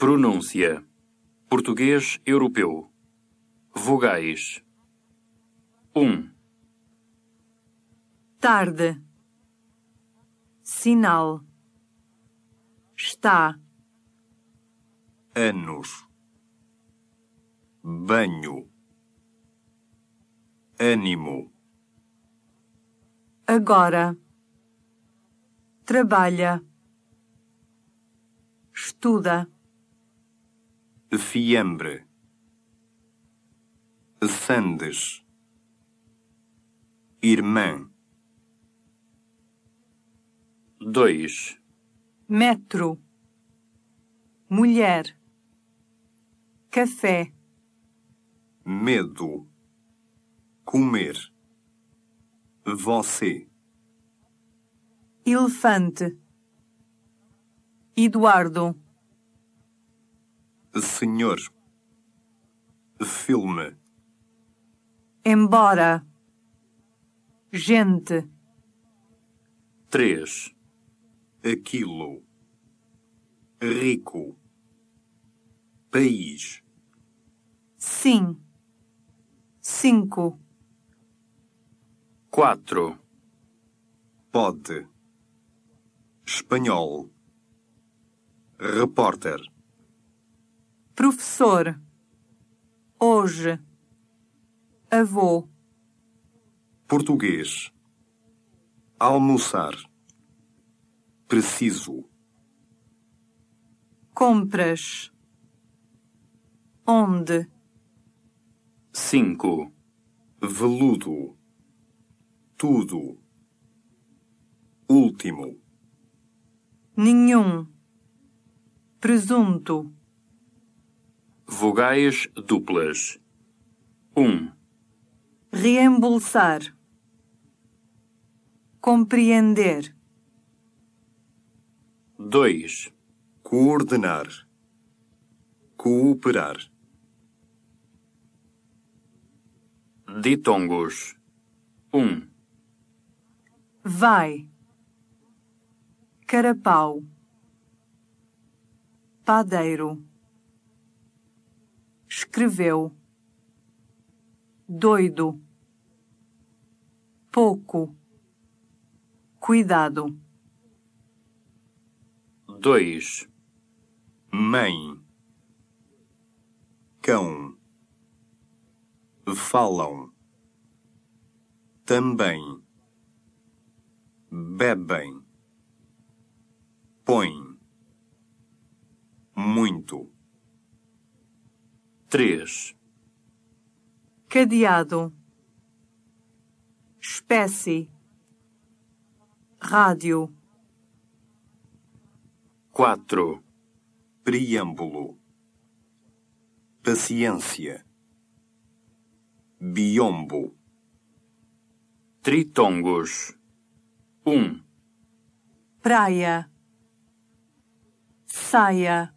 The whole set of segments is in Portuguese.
Pronúncia: Português europeu. Vogais: 1, tarde, sinal, está, anos, banho, ânimo, agora, trabalha, estuda, fiambre, sandes, irmã, 2, metro, mulher, café, medo, comer, você, elefante, Eduardo, senhor, filme, embora, gente, 3, aquilo, rico, país, sim, cinco, 4, pode, espanhol, repórter, professor, hoje, avô, português, almoçar, preciso, compras, onde, 5, veludo, tudo, último, nenhum, presunto, vogais duplas. 1, reembolsar, compreender, 2, coordenar, cooperar, ditongos. 1, vai, carapau, padeiro, escreveu, doido, pouco, cuidado, 2, mãe, cão, falam, também, bebem, põe, muito, 3, cadeado, espécie, rádio, 4, preâmbulo, paciência, biombo, tritongos. 1, praia, saia,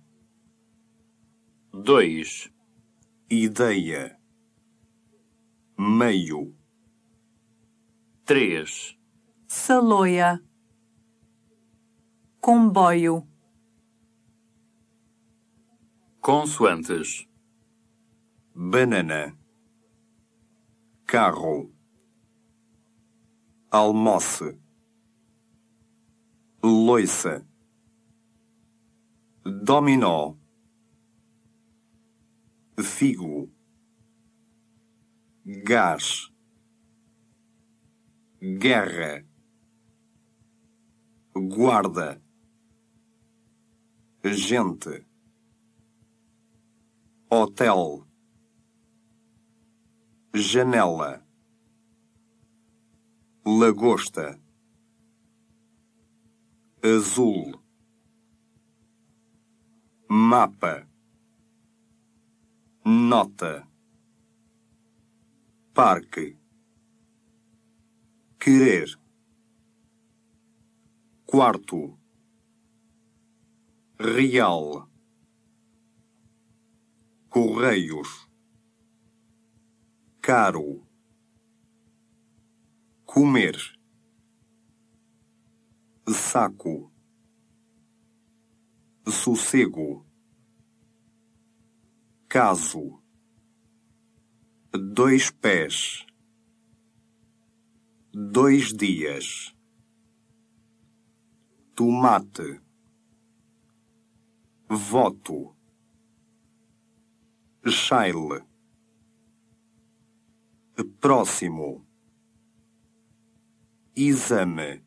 2, ideia, meio, 3, saloia, comboio, consoantes. banana, carro, almoce, loiça, dominó, figo, gás, guerra, guarda, gente, hotel janela, lagosta, azul, mapa, nota, parque, querer, quarto, real, correios. Caro, comer, saco, sossego, caso, dois pés, dois dias, tomate, voto, Shaile, próximo, exame,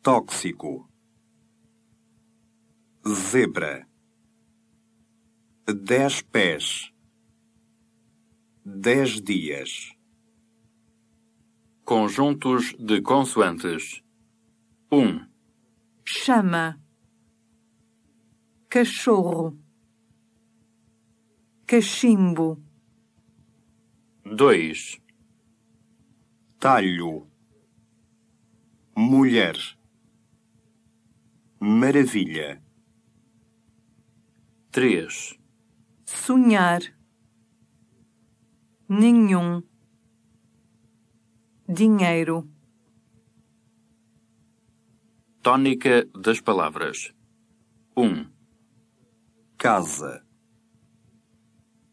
tóxico, zebra, dez pés, dez dias, Conjuntos de consoantes. 1, chama, cachorro, cachimbo, 2, talho, mulher, maravilha, 3, sonhar, nenhum, dinheiro, tônica das palavras. 1, casa,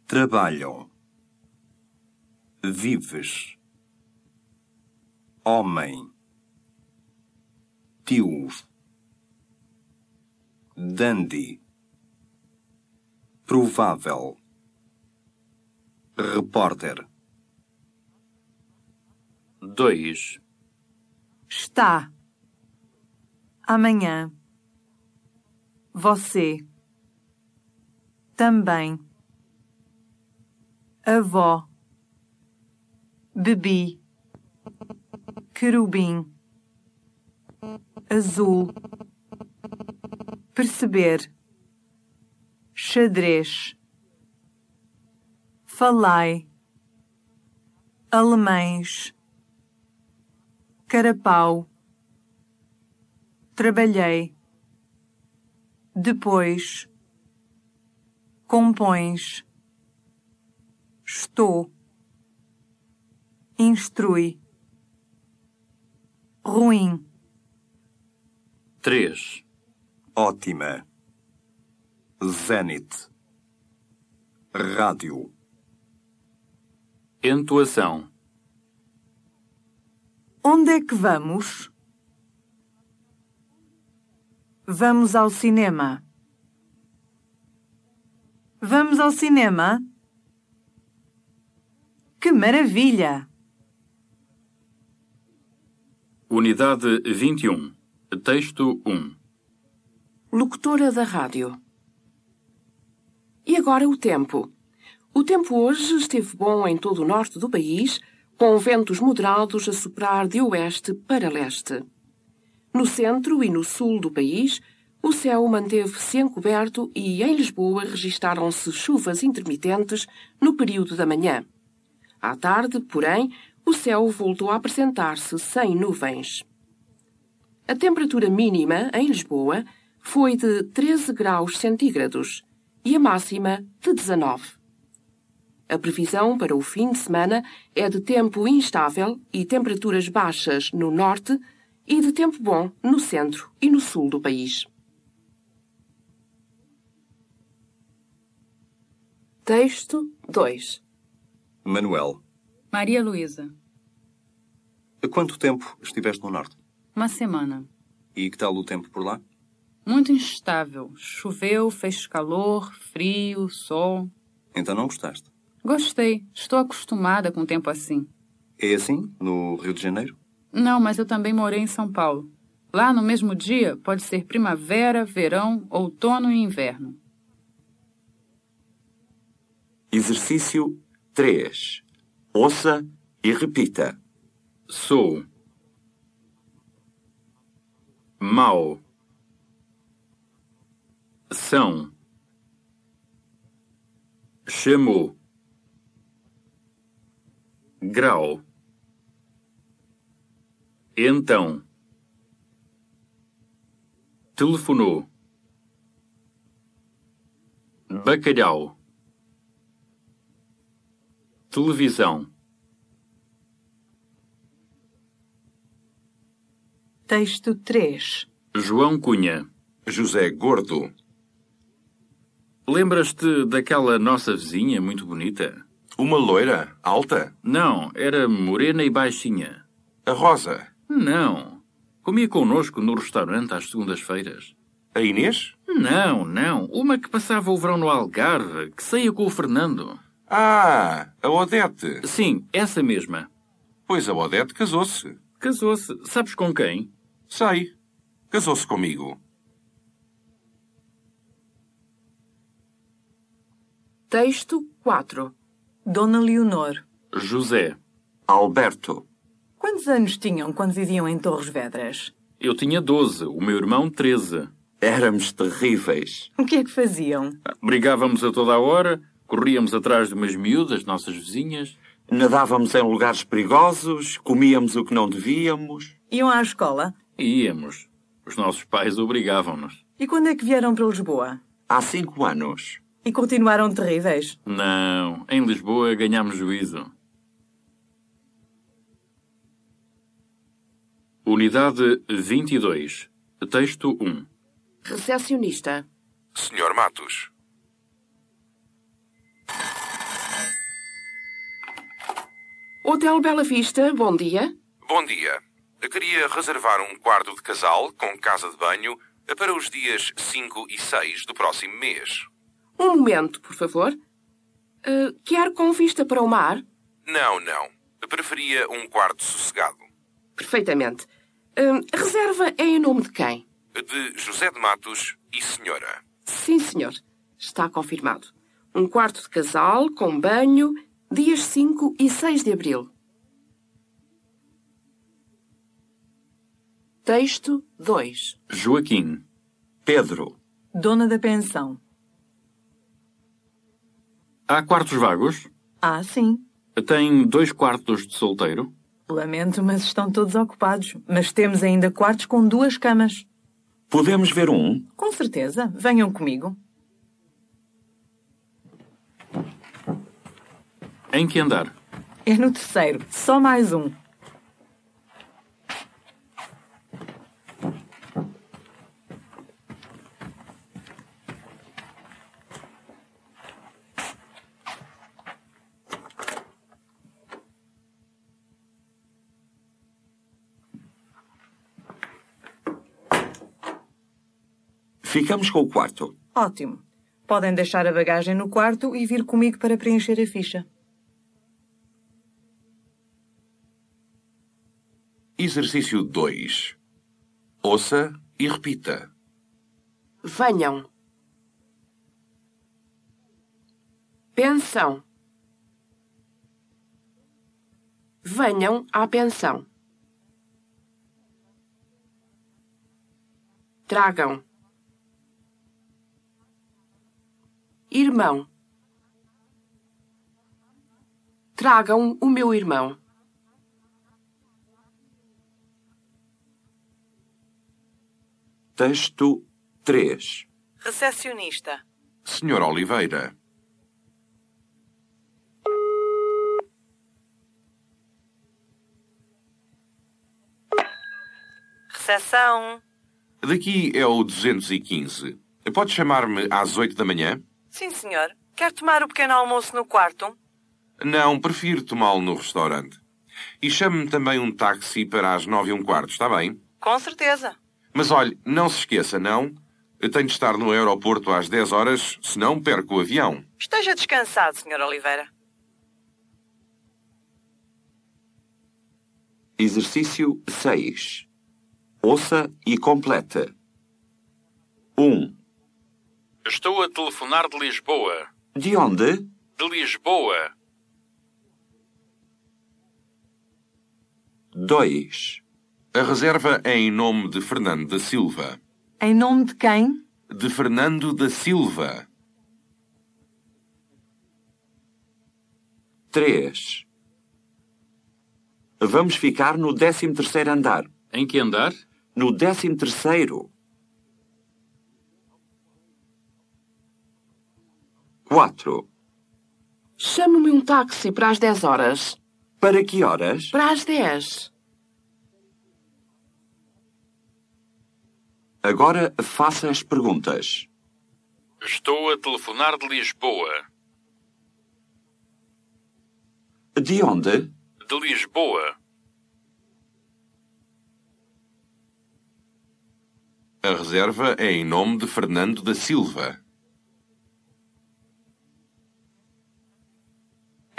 trabalham, vives, homem, tios, dandy, provável, repórter, 2, está, amanhã, você, também, avó, bebi, querubim, azul, perceber, xadrez, falai, alemães, carapau, trabalhei, depois, compões, estou, instrui, ruim, 3, ótima, zenit, rádio, entoação. Onde é que vamos? Vamos ao cinema. Vamos ao cinema? Que maravilha! Unidade 21. Texto 1. Locutora da rádio. E agora o tempo. O tempo hoje esteve bom em todo o norte do país, com ventos moderados a soprar de oeste para leste. No centro e no sul do país, o céu manteve-se encoberto e em Lisboa registaram-se chuvas intermitentes no período da manhã. À tarde, porém, o céu voltou a apresentar-se sem nuvens. A temperatura mínima em Lisboa foi de 13 graus centígrados e a máxima de 19. A previsão para o fim de semana é de tempo instável e temperaturas baixas no norte e de tempo bom no centro e no sul do país. Texto 2 Manuel, Maria Luísa, há quanto tempo estiveste no norte? uma semana. E que tal o tempo por lá? Muito instável. Choveu, fez calor, frio, sol. Então não gostaste? Gostei. Estou acostumada com tempo assim. É assim, no Rio de Janeiro? Não, mas eu também morei em São Paulo. Lá, no mesmo dia, pode ser primavera, verão, outono e inverno. Exercício 3. Ouça e repita. Sou. Mau. São. Chamou. Grau. Então. Telefonou. Bacalhau. Televisão. Texto 3. João Cunha. José Gordo. Lembras-te daquela nossa vizinha muito bonita? Uma loira, alta? Não, era morena e baixinha. A Rosa? Não. Comia connosco no restaurante às segundas-feiras. A Inês? Não, não. Uma que passava o verão no Algarve, que saía com o Fernando. Ah, a Odete. Sim, essa mesma. Pois a Odete casou-se. Casou-se. Sabes com quem? Sei. Casou-se comigo. Texto 4. Dona Leonor. José. Alberto. Quantos anos tinham quando viviam em Torres Vedras? Eu tinha 12, o meu irmão 13. Éramos terríveis. O que é que faziam? Brigávamos a toda a hora, corríamos atrás de umas miúdas, nossas vizinhas. Nadávamos em lugares perigosos, comíamos o que não devíamos. Iam à escola? Íamos. Os nossos pais obrigavam-nos. E quando é que vieram para Lisboa? Há cinco anos. E continuaram terríveis? Não, em Lisboa ganhámos juízo. Unidade 22. Texto 1. Recepcionista. Senhor Matos. Hotel Bela Vista, bom dia. Bom dia. Eu queria reservar um quarto de casal com casa de banho para os dias 5 e 6 do próximo mês. Um momento, por favor. Uh, quer com vista para o mar? Não, não. Eu preferia um quarto sossegado. Perfeitamente. Uh, a reserva é em nome de quem? De José de Matos e senhora. Sim, senhor. Está confirmado. Um quarto de casal, com banho, dias 5 e 6 de abril. Texto 2. Joaquim. Pedro. Dona da pensão. Há quartos vagos? Ah, sim. Tem dois quartos de solteiro? Lamento, mas estão todos ocupados. Mas temos ainda quartos com duas camas. Podemos ver um? Com certeza. Venham comigo. Em que andar? É no terceiro. Só mais um. Ficamos com o quarto. Ótimo. Podem deixar a bagagem no quarto e vir comigo para preencher a ficha. Exercício 2. Ouça e repita. Venham. Pensão. Venham à pensão. Tragam. Irmão. Tragam o meu irmão. Texto 3. Recepcionista. Senhor Oliveira. Recepção. Daqui é o 215. Pode chamar-me às 8 da manhã? Sim, senhor. Quer tomar o pequeno almoço no quarto? Não, prefiro tomá-lo no restaurante. E chame-me também um táxi para as 9 e um quarto, está bem? Com certeza. Mas olhe, não se esqueça, não? Eu tenho de estar no aeroporto às 10 horas, senão perco o avião. Esteja descansado, senhor Oliveira. Exercício 6. Ouça e complete. 1. Estou a telefonar de Lisboa. De onde? De Lisboa. 2. A reserva é em nome de Fernando da Silva. Em nome de quem? De Fernando da Silva. 3. Vamos ficar no 13 terceiro andar. Em que andar? No 13 4. Chame-me um táxi para as 10 horas. Para que horas? Para as 10. Agora faça as perguntas. Estou a telefonar de Lisboa. De onde? De Lisboa. A reserva é em nome de Fernando da Silva.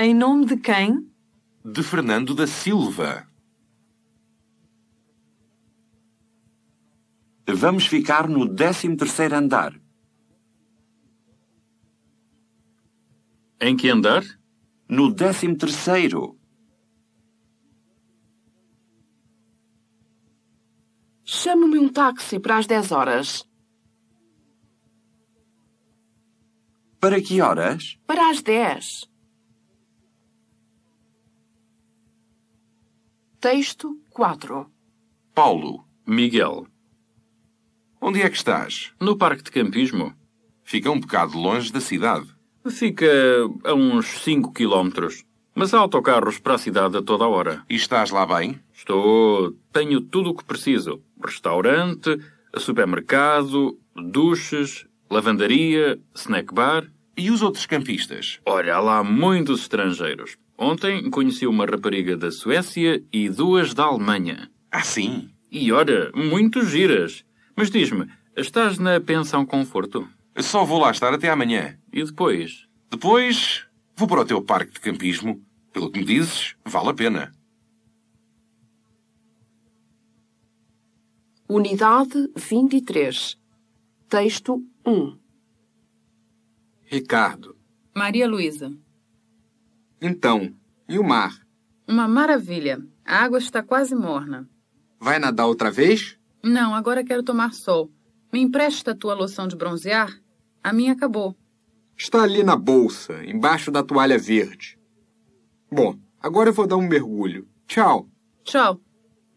Em nome de quem? De Fernando da Silva. Vamos ficar no 13 terceiro andar. Em que andar? No 13 terceiro. Chame-me um táxi para as 10 horas. Para que horas? Para as 10. Texto 4. Paulo, Miguel. onde é que estás? No parque de campismo. Fica um bocado longe da cidade. Fica a uns 5 quilómetros. Mas há autocarros para a cidade a toda a hora. E estás lá bem? Estou. Tenho tudo o que preciso: restaurante, supermercado, duches, lavandaria, snack bar. E os outros campistas? Olha, há lá muitos estrangeiros. Ontem conheci uma rapariga da Suécia e duas da Alemanha. Ah, sim. E olha, muito giras. Mas diz-me, estás na pensão conforto? Só vou lá estar até amanhã. E depois? Depois vou para o teu parque de campismo. Pelo que me dizes, vale a pena. Unidade 23. Texto 1. Ricardo. Maria Luísa. Então, e o mar? Uma maravilha. A água está quase morna. Vai nadar outra vez? Não, agora quero tomar sol. Me empresta a tua loção de bronzear? A minha acabou. Está ali na bolsa, embaixo da toalha verde. Bom, agora eu vou dar um mergulho. Tchau. Tchau.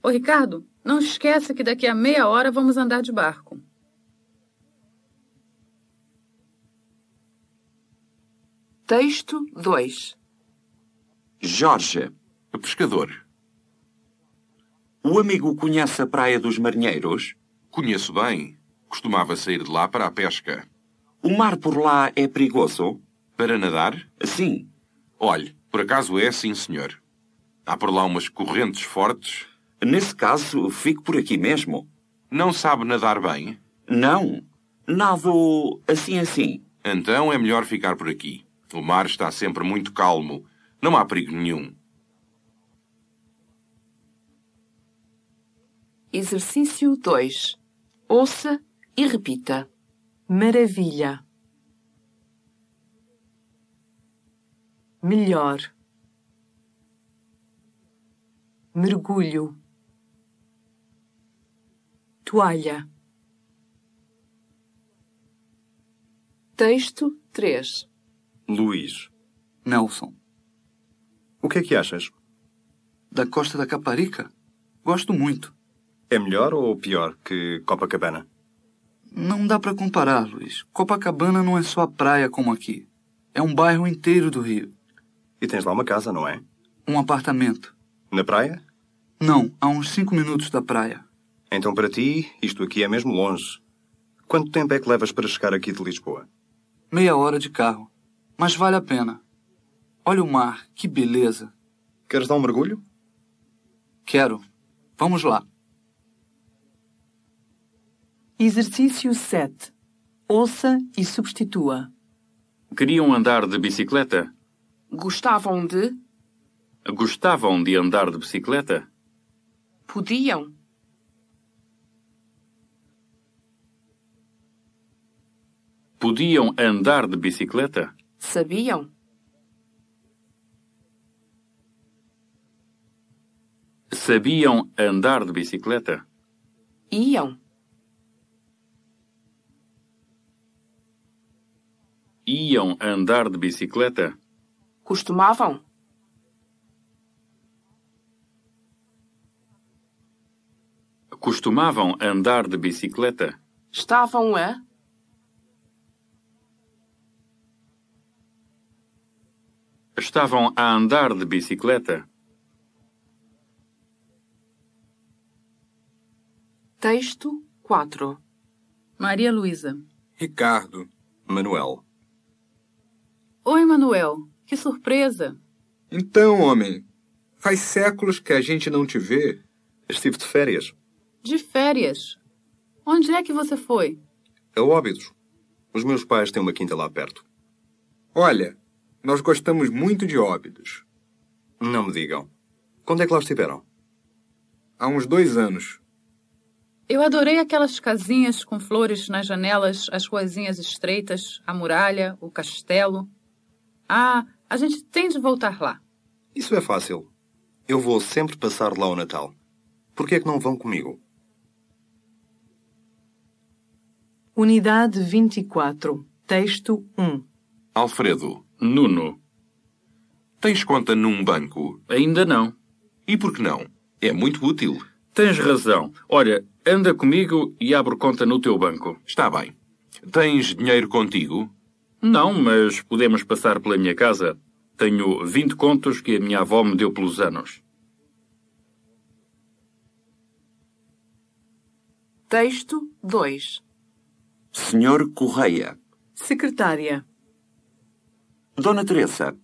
Ô, Ricardo, não esqueça que daqui a meia hora vamos andar de barco. Texto 2. Jorge, Pescador. o amigo conhece a Praia dos Marinheiros? Conheço bem. Costumava sair de lá para a pesca. O mar por lá é perigoso? Para nadar? Sim. Olhe, por acaso é, sim, senhor. Há por lá umas correntes fortes. Nesse caso, fico por aqui mesmo. Não sabe nadar bem? Não. Nado assim assim. Então é melhor ficar por aqui. O mar está sempre muito calmo. Não há perigo nenhum. Exercício 2. Ouça e repita. Maravilha. Melhor. Mergulho. Toalha. Texto 3. Luís, Nelson, o que é que achas? da Costa da Caparica. Gosto muito. É melhor ou pior que Copacabana? Não dá para comparar, Luiz. Copacabana não é só a praia como aqui. É um bairro inteiro do Rio. E tens lá uma casa, não é? Um apartamento. Na praia? Não, a uns cinco minutos da praia. Então para ti, isto aqui é mesmo longe. Quanto tempo é que levas para chegar aqui de Lisboa? Meia hora de carro. Mas vale a pena. Olha o mar, que beleza. Queres dar um mergulho? Quero. Vamos lá. Exercício 7. Ouça e substitua. Queriam andar de bicicleta? Gostavam de? Gostavam de andar de bicicleta? Podiam? Podiam andar de bicicleta? Sabiam? Sabiam andar de bicicleta? Iam? Iam andar de bicicleta? Costumavam? Costumavam andar de bicicleta? Estavam a? Estavam a andar de bicicleta? Texto 4. Maria Luísa. Ricardo. Manuel. Oi, Manuel. Que surpresa. Então, homem, faz séculos que a gente não te vê. Estive de férias. De férias. Onde é que você foi? A Óbidos. Os meus pais têm uma quinta lá perto. Olha, nós gostamos muito de Óbidos. Não me digam. Quando é que lá estiveram? Há uns dois anos. Eu adorei aquelas casinhas com flores nas janelas, as ruazinhas estreitas, a muralha, o castelo. Ah, a gente tem de voltar lá. Isso é fácil. Eu vou sempre passar lá o Natal. Por que é que não vão comigo? Unidade 24. Texto 1. Alfredo, Nuno. tens conta num banco? Ainda não. E por que não? É muito útil. Tens razão. Olha, anda comigo e abro conta no teu banco. Está bem. Tens dinheiro contigo? Não, mas podemos passar pela minha casa. Tenho 20 contos que a minha avó me deu pelos anos. Texto 2. Senhor Correia. Secretária. Dona Teresa,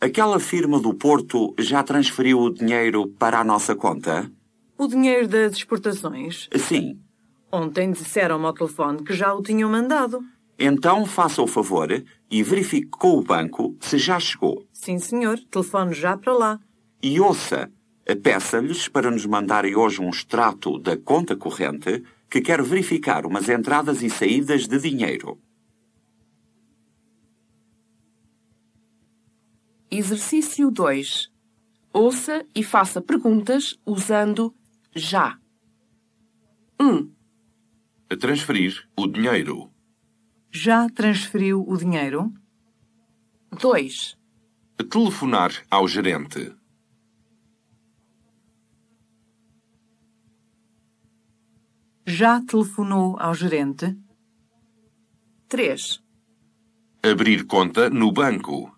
aquela firma do Porto já transferiu o dinheiro para a nossa conta? O dinheiro das exportações. Sim. Ontem disseram-me ao telefone que já o tinham mandado. Então faça o favor e verifique com o banco se já chegou. Sim, senhor. Telefone já para lá. E ouça, peça-lhes para nos mandarem hoje um extrato da conta corrente que quero verificar umas entradas e saídas de dinheiro. Exercício 2. Ouça e faça perguntas usando já. 1. A transferir o dinheiro. Já transferiu o dinheiro? 2. A telefonar ao gerente. Já telefonou ao gerente? 3. Abrir conta no banco.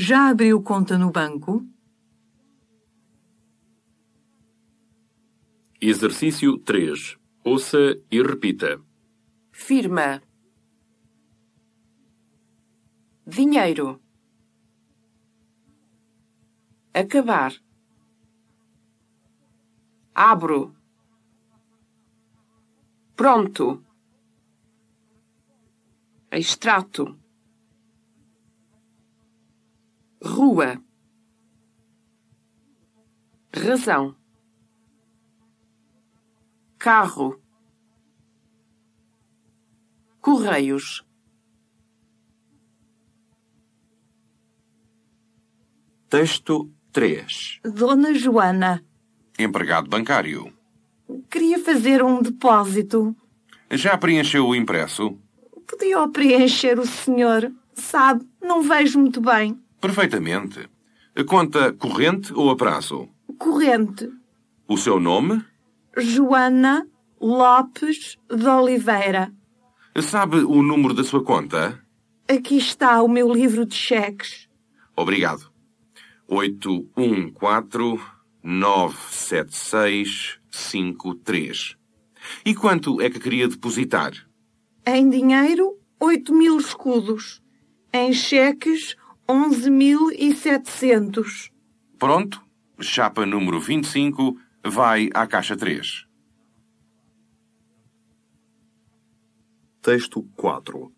Já abriu conta no banco? Exercício 3. Ouça e repita. Firma. Dinheiro. Acabar. Abro. Pronto. Extrato. Rua. Razão. Carro. Correios. Texto 3. Dona Joana, Empregado bancário. queria fazer um depósito. Já preencheu o impresso? Podia o preencher o senhor? Sabe, não vejo muito bem. Perfeitamente. A conta corrente ou a prazo? Corrente. O seu nome? Joana Lopes de Oliveira. Sabe o número da sua conta? Aqui está o meu livro de cheques. Obrigado. 814-976-53. E quanto é que queria depositar? Em dinheiro, 8 mil escudos. Em cheques, 11.700. Pronto. Chapa número 25 vai à caixa 3. Texto 4.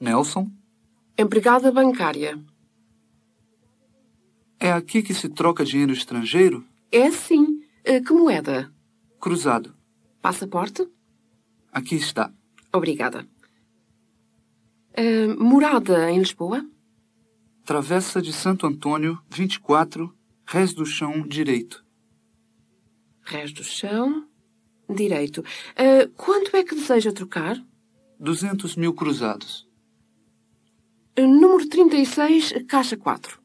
Nelson, Empregada bancária. é aqui que se troca dinheiro estrangeiro? É sim. Eh, Que moeda? Cruzado. Passaporte? Aqui está. Obrigada. Eh, morada em Lisboa? Travessa de Santo Antônio, 24, Rés do Chão, direito. Rés do chão. Direito. Eh, quanto é que deseja trocar? 200 mil cruzados. Eh, número 36, caixa 4.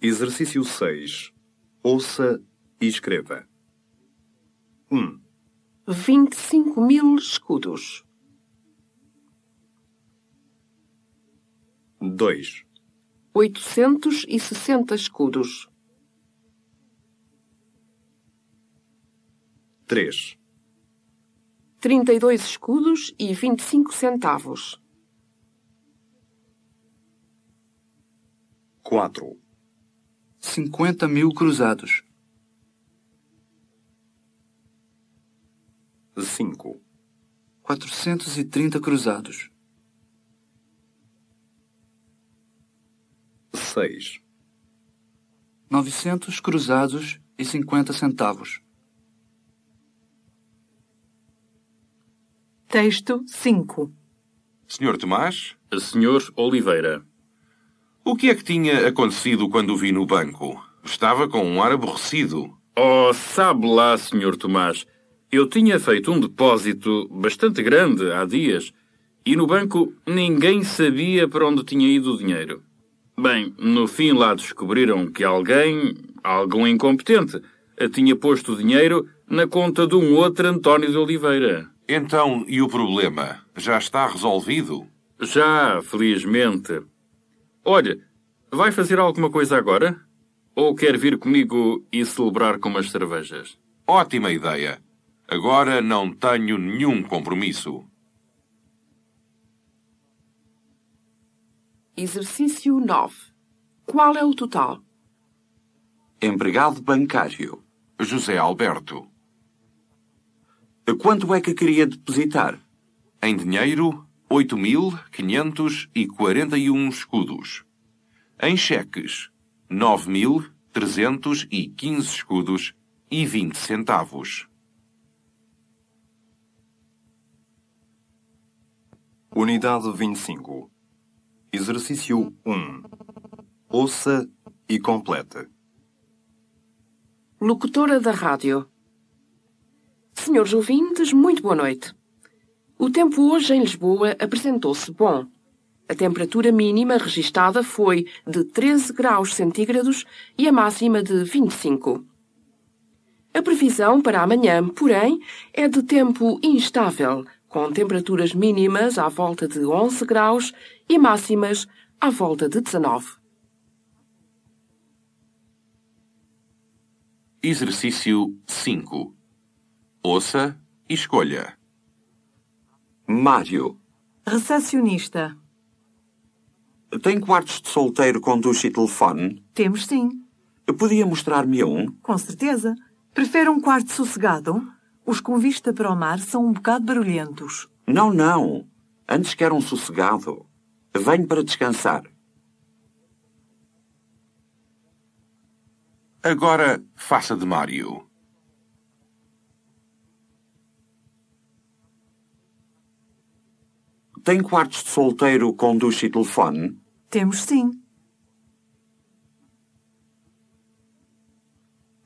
Exercício 6. Ouça e escreva. 1. 25 mil escudos. 2. 860 escudos. 3, 32 escudos e 25 centavos. 4, 50 mil cruzados. 5, 430 cruzados. 6, 900 cruzados e 50 centavos. Texto 5. Senhor Tomás, Senhor Oliveira. o que é que tinha acontecido quando o vi no banco? Estava com um ar aborrecido. Oh, sabe lá, Sr. Tomás, eu tinha feito um depósito bastante grande há dias e no banco ninguém sabia para onde tinha ido o dinheiro. Bem, no fim lá descobriram que alguém, algum incompetente, tinha posto o dinheiro na conta de um outro António de Oliveira. Então, e o problema? Já está resolvido? Já, felizmente. Olha, vai fazer alguma coisa agora? Ou quer vir comigo e celebrar com umas cervejas? Ótima ideia. Agora não tenho nenhum compromisso. Exercício 9. Qual é o total? Empregado bancário. José Alberto. Quanto é que queria depositar? Em dinheiro, 8.541 escudos. Em cheques, 9.315 escudos e 20 centavos. Unidade 25. Exercício 1. Ouça e complete. Locutora da rádio. Senhores ouvintes, muito boa noite. O tempo hoje em Lisboa apresentou-se bom. A temperatura mínima registada foi de 13 graus centígrados e a máxima de 25. A previsão para amanhã, porém, é de tempo instável, com temperaturas mínimas à volta de 11 graus e máximas à volta de 19. Exercício 5. Ouça e escolha. Mário. Recepcionista. Tem quartos de solteiro com duche e telefone? Temos sim. Podia mostrar-me um? Com certeza. Prefere um quarto sossegado? Os com vista para o mar são um bocado barulhentos. Não, não. Antes quero um sossegado. Venho para descansar. Agora faça de Mário. Tem quartos de solteiro com duche e telefone? Temos sim.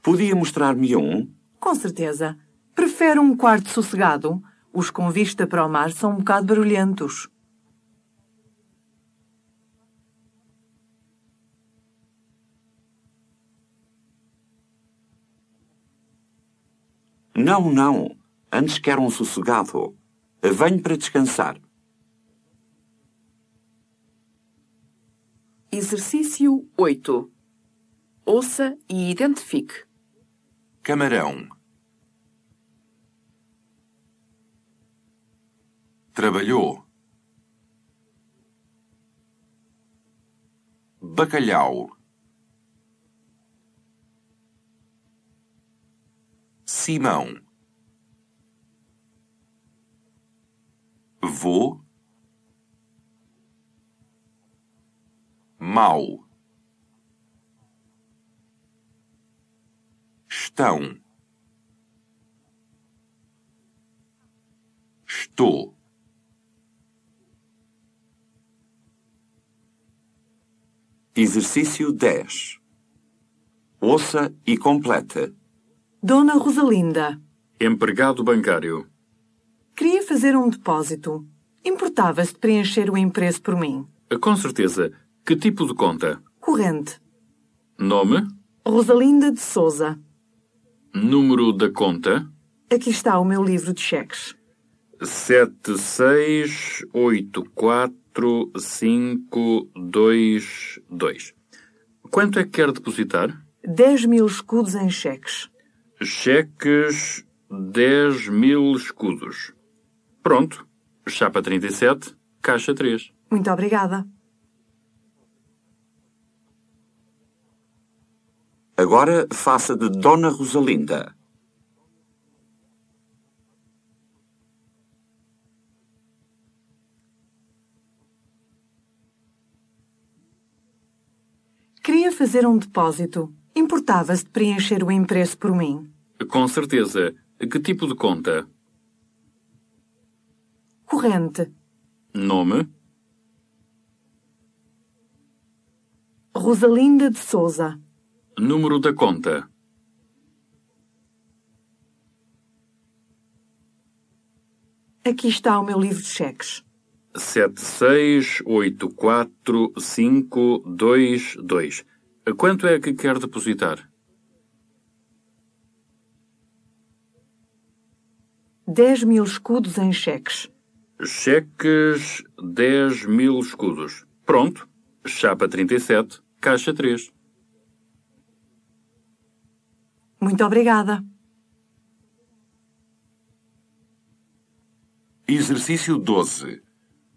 Podia mostrar-me um? Com certeza. Prefere um quarto sossegado? Os com vista para o mar são um bocado barulhentos. Não, não. Antes quero um sossegado. Venho para descansar. Exercício 8. Ouça e identifique. Camarão. Trabalhou. Bacalhau. Simão. Vou. Mau. Estão. Estou. Exercício 10. Ouça e complete. Dona Rosalinda. Empregado bancário. Queria fazer um depósito. Importava-se de preencher o impresso por mim. Com certeza. Que tipo de conta? Corrente. Nome? Rosalinda de Souza. Número da conta? Aqui está o meu livro de cheques. 7684522. Quanto é que quer depositar? 10 mil escudos em cheques. Cheques 10 mil escudos. Pronto. Chapa 37, caixa 3. Muito obrigada. Agora faça de Dona Rosalinda. Queria fazer um depósito. Importava-se de preencher o impresso por mim. Com certeza. Que tipo de conta? Corrente. Nome? Rosalinda de Souza. Número da conta? Aqui está o meu livro de cheques. 7684522. Quanto é que quer depositar? Dez mil escudos em cheques. Cheques 10 mil escudos. Pronto. Chapa 37, caixa 3. Muito obrigada. Exercício 12.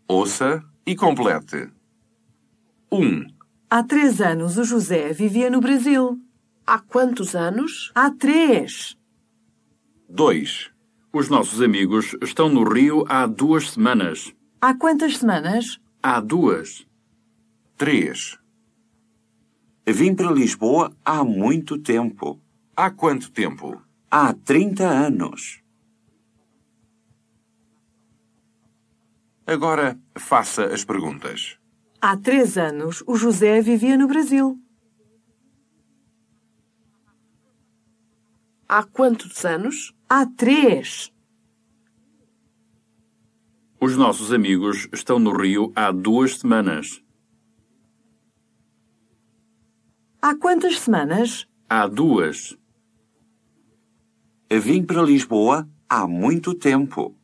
Ouça e complete. 1. Há três anos o José vivia no Brasil. Há quantos anos? Há três. 2. Os nossos amigos estão no Rio há duas semanas. Há quantas semanas? Há duas. 3. Vim para Lisboa há muito tempo. Há quanto tempo? Há 30 anos. Agora faça as perguntas. Há três anos o José vivia no Brasil. Há quantos anos? Há três. Os nossos amigos estão no Rio há duas semanas. Há quantas semanas? Há duas. Vim para Lisboa há muito tempo.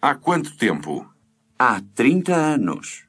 Há quanto tempo? Há 30 anos.